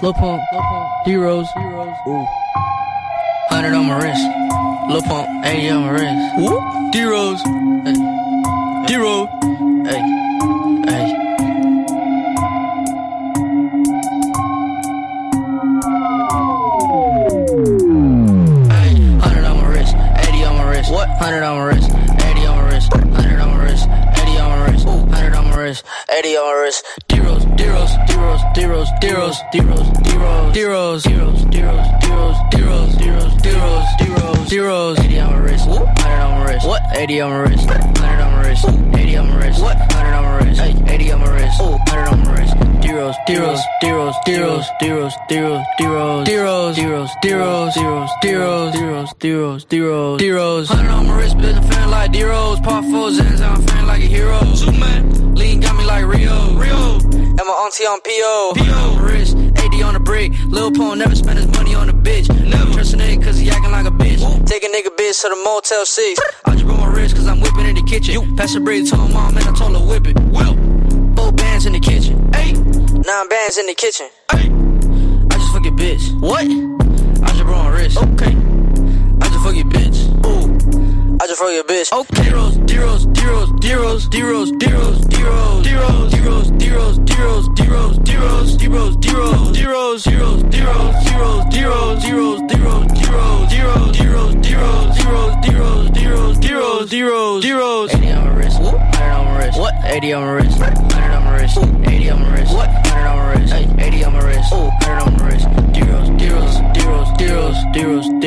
Lil Pump, zeros, ooh. Hundred on my wrist, Lil Pump, eighty on my wrist. Zeros, hey. zero, hey, hey. Hundred on my wrist, eighty on my wrist, what? Hundred on my wrist, eighty on my wrist, hundred on my wrist, eighty on my wrist, hundred on my wrist, eighty on my wrist, zeros, zeros, zeros, zeros, zeros, zeros, zeros, zeros, zeros, zeros, zeros, zeros, zeros, zeros, zeros, zeros, eighty on my wrist, hundred on my wrist, what? Eighty on my wrist, hundred on my wrist, eighty on my wrist, what? Hundred on my wrist, eighty on my wrist, hundred on my wrist, zeros, zeros, zeros, zeros, zeros, zeros, zeros, zeros, zeros, zeros, zeros, zeros, zeros, zeros, zeros, zeros. Hundred on my wrist, bitch, I'm feeling like zeros. Part four Xans, I'm feeling like a hero. Superman, lean got me like Rio. Rio, and on PO. PO wrist, AD on the brick. Lil Pump never spend his money on a bitch. Never trust a nigga cause he acting like a bitch. Take a nigga bitch to the Motel 6. I just broke my wrist cause I'm whipping in the kitchen. You pass the bread to my mom and I told her whip it. Well, four bands in the kitchen. Hey, nine bands in the kitchen. Hey, I just fuck your bitch. What? I just broke my wrist. Okay. I just fuck your bitch. Ooh. I just fuck your bitch. Okay. Zeros, zeros, zeros, zeros, zeros, zeros, zeros, zeros, zeros, zeros, zeros, zeros, zeros, zeros, zeros, zeros, zeros, zeros, zeros, zeros, zeros, zeros, zeros, zeros. 80 on my wrist. 100 on my wrist. What? 80 on my wrist. 100 on my wrist. 80 on my wrist. What? 100 on my wrist. 80 on my wrist. 100 on my wrist. Zeros, zeros, zeros, zeros, zeros, zeros, zeros, zeros, zeros, zeros.